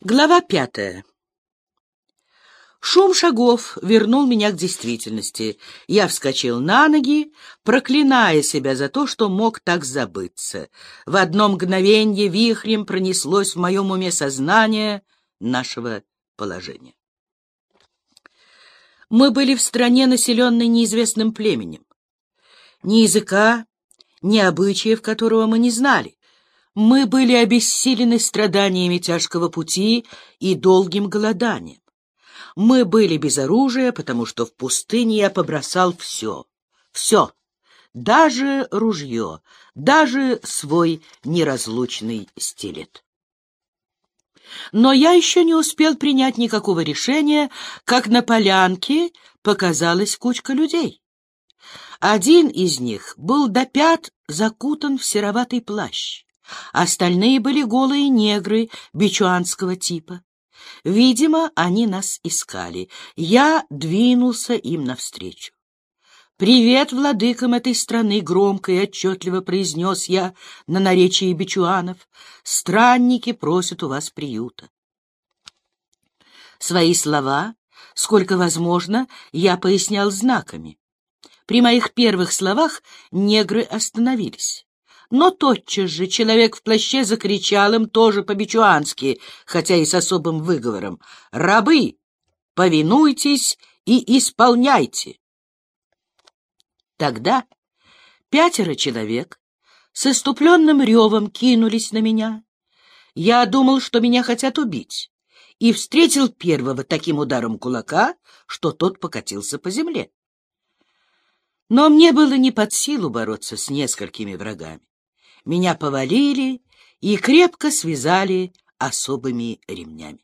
Глава пятая. Шум шагов вернул меня к действительности. Я вскочил на ноги, проклиная себя за то, что мог так забыться. В одно мгновенье вихрем пронеслось в моем уме сознание нашего положения. Мы были в стране, населенной неизвестным племенем. Ни языка, ни обычаев, которого мы не знали. Мы были обессилены страданиями тяжкого пути и долгим голоданием. Мы были без оружия, потому что в пустыне я побросал все. Все. Даже ружье, даже свой неразлучный стилет. Но я еще не успел принять никакого решения, как на полянке показалась кучка людей. Один из них был до пят закутан в сероватый плащ. Остальные были голые негры бичуанского типа. Видимо, они нас искали. Я двинулся им навстречу. «Привет владыкам этой страны!» — громко и отчетливо произнес я на наречии бичуанов. «Странники просят у вас приюта». Свои слова, сколько возможно, я пояснял знаками. При моих первых словах негры остановились. Но тотчас же человек в плаще закричал им тоже по-бичуански, хотя и с особым выговором. «Рабы, повинуйтесь и исполняйте!» Тогда пятеро человек с иступленным ревом кинулись на меня. Я думал, что меня хотят убить, и встретил первого таким ударом кулака, что тот покатился по земле. Но мне было не под силу бороться с несколькими врагами. Меня повалили и крепко связали особыми ремнями.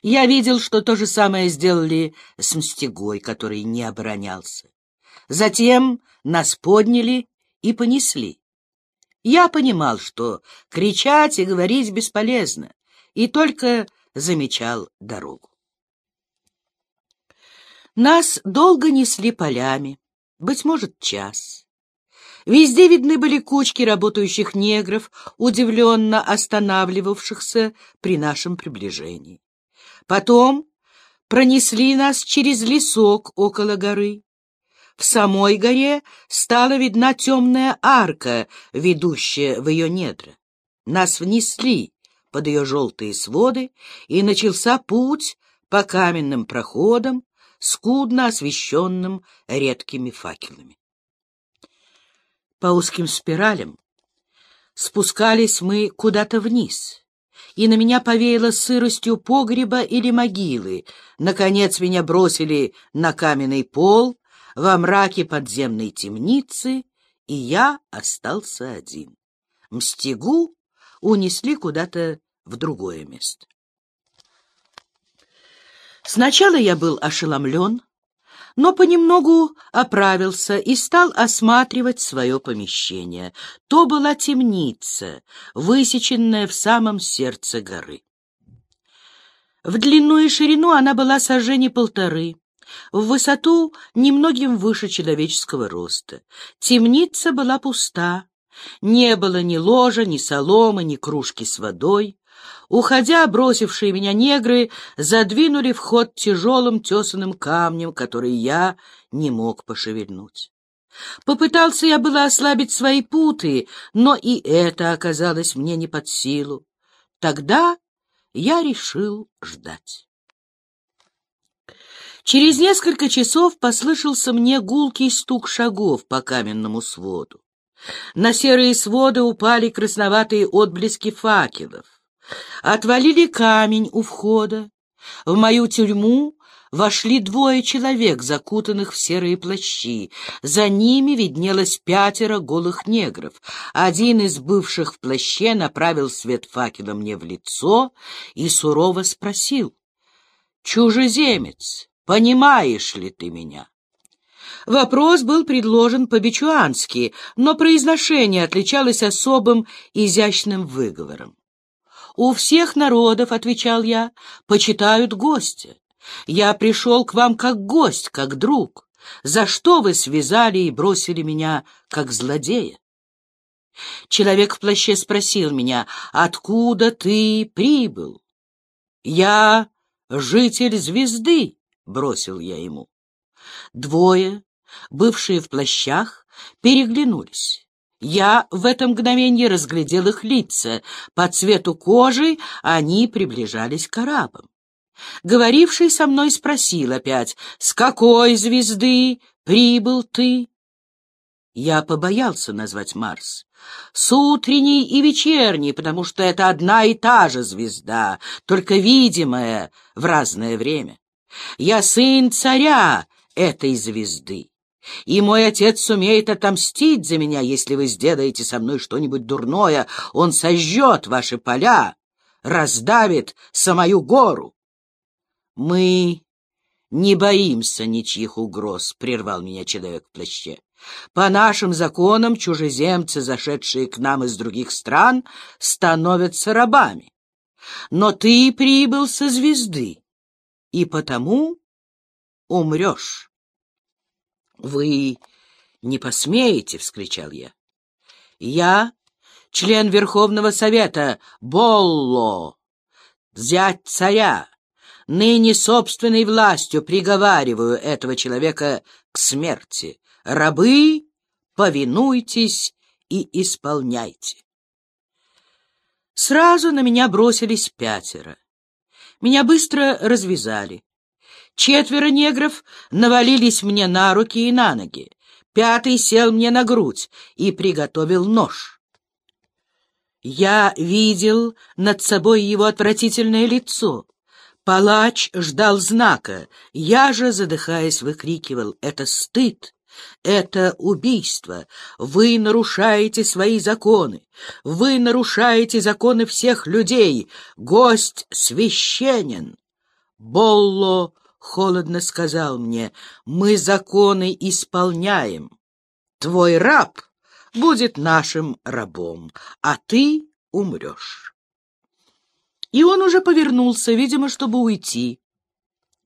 Я видел, что то же самое сделали с Мстегой, который не оборонялся. Затем нас подняли и понесли. Я понимал, что кричать и говорить бесполезно, и только замечал дорогу. Нас долго несли полями, быть может, час. Везде видны были кучки работающих негров, удивленно останавливавшихся при нашем приближении. Потом пронесли нас через лесок около горы. В самой горе стала видна темная арка, ведущая в ее недра. Нас внесли под ее желтые своды, и начался путь по каменным проходам, скудно освещенным редкими факелами по узким спиралям. Спускались мы куда-то вниз, и на меня повеяло сыростью погреба или могилы. Наконец меня бросили на каменный пол во мраке подземной темницы, и я остался один. Мстигу унесли куда-то в другое место. Сначала я был ошеломлен, но понемногу оправился и стал осматривать свое помещение. То была темница, высеченная в самом сердце горы. В длину и ширину она была сожжение полторы, в высоту немногим выше человеческого роста. Темница была пуста, не было ни ложа, ни соломы, ни кружки с водой. Уходя, бросившие меня негры задвинули вход тяжелым тесаным камнем, который я не мог пошевельнуть. Попытался я было ослабить свои путы, но и это оказалось мне не под силу. Тогда я решил ждать. Через несколько часов послышался мне гулкий стук шагов по каменному своду. На серые своды упали красноватые отблески факелов. Отвалили камень у входа. В мою тюрьму вошли двое человек, закутанных в серые плащи. За ними виднелось пятеро голых негров. Один из бывших в плаще направил свет факела мне в лицо и сурово спросил. «Чужеземец, понимаешь ли ты меня?» Вопрос был предложен по-бичуански, но произношение отличалось особым изящным выговором. «У всех народов, — отвечал я, — почитают гостя. Я пришел к вам как гость, как друг. За что вы связали и бросили меня, как злодея?» Человек в плаще спросил меня, «Откуда ты прибыл? Я житель звезды, — бросил я ему. Двое, бывшие в плащах, переглянулись. Я в это мгновение разглядел их лица. По цвету кожи они приближались к арабам. Говоривший со мной спросил опять, «С какой звезды прибыл ты?» Я побоялся назвать Марс. С утренней и вечерней, потому что это одна и та же звезда, только видимая в разное время. Я сын царя этой звезды. И мой отец сумеет отомстить за меня, если вы сделаете со мной что-нибудь дурное. Он сожжет ваши поля, раздавит самую гору. Мы не боимся ничьих угроз, — прервал меня человек в плаще. По нашим законам чужеземцы, зашедшие к нам из других стран, становятся рабами. Но ты прибыл со звезды, и потому умрешь. «Вы не посмеете!» — вскричал я. «Я член Верховного Совета Болло, зять царя, ныне собственной властью приговариваю этого человека к смерти. Рабы, повинуйтесь и исполняйте». Сразу на меня бросились пятеро. Меня быстро развязали. Четверо негров навалились мне на руки и на ноги. Пятый сел мне на грудь и приготовил нож. Я видел над собой его отвратительное лицо. Палач ждал знака. Я же, задыхаясь, выкрикивал «Это стыд! Это убийство! Вы нарушаете свои законы! Вы нарушаете законы всех людей! Гость священен!» Болло холодно сказал мне, мы законы исполняем. Твой раб будет нашим рабом, а ты умрешь. И он уже повернулся, видимо, чтобы уйти.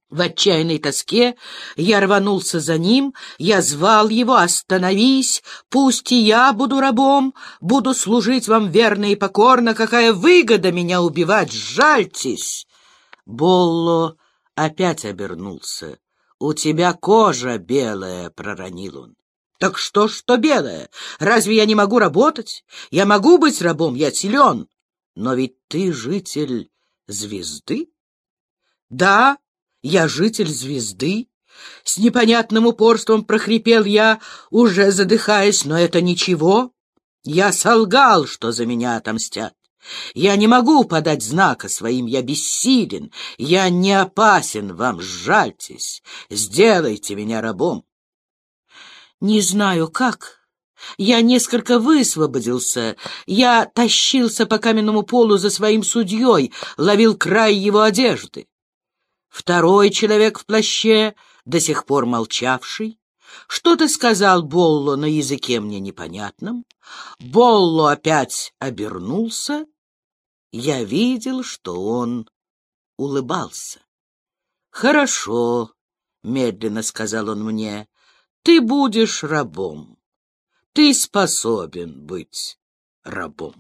В отчаянной тоске я рванулся за ним, я звал его «Остановись! Пусть и я буду рабом, буду служить вам верно и покорно, какая выгода меня убивать, жальтесь!» Болло опять обернулся. «У тебя кожа белая», — проронил он. «Так что, что белая? Разве я не могу работать? Я могу быть рабом, я силен. Но ведь ты житель звезды?» «Да, я житель звезды». С непонятным упорством прохрипел я, уже задыхаясь, но это ничего. Я солгал, что за меня отомстят. Я не могу подать знака своим, я бессилен, я не опасен вам, сжальтесь, сделайте меня рабом. Не знаю как. Я несколько высвободился. Я тащился по каменному полу за своим судьей, ловил край его одежды. Второй человек в плаще, до сих пор молчавший, что-то сказал Болло на языке мне непонятном. Болло опять обернулся я видел, что он улыбался. «Хорошо», — медленно сказал он мне, — «ты будешь рабом. Ты способен быть рабом».